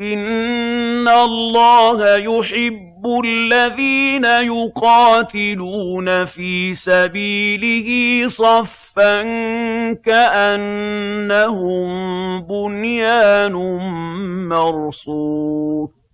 إِنَّ اللَّهَ يُحِبُّ الَّذِينَ يُقَاتِلُونَ فِي سَبِيلِهِ صَفًّا كَأَنَّهُم بُنْيَانٌ مَّرْصُوصٌ